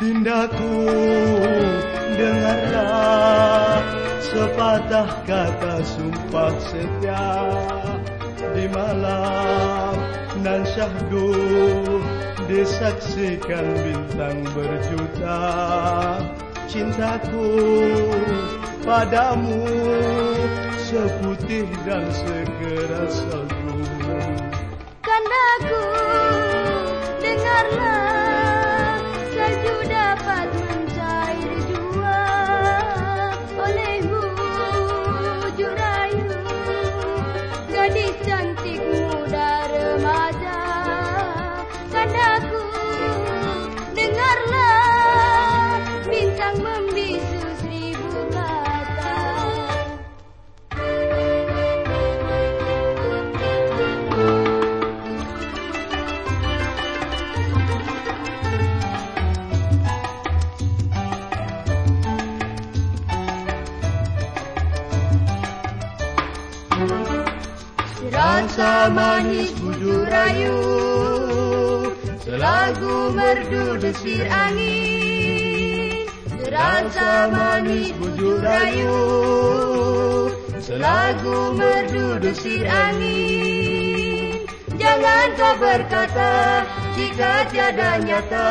Dindaku dengarlah sepatah kata sumpah setia di malam nan syahdu disaksikan bintang berjuta. Cintaku padamu seputih dan sekeras salju kandaku distante Rasa manis bujur rayu Selagu merdu desir angin. Rasa manis bujur rayu Selagu merdu desir angin Jangan kau berkata jika tiada nyata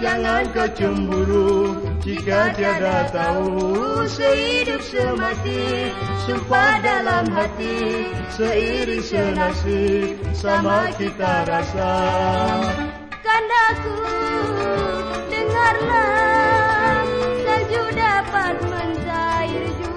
Jangan kau cemburu jika tiada tahu. Sehidup semati Sumpah dalam hati. Seiri senasib Sama kita rasa. Kandaku Dengarlah. Salju dapat mencair jua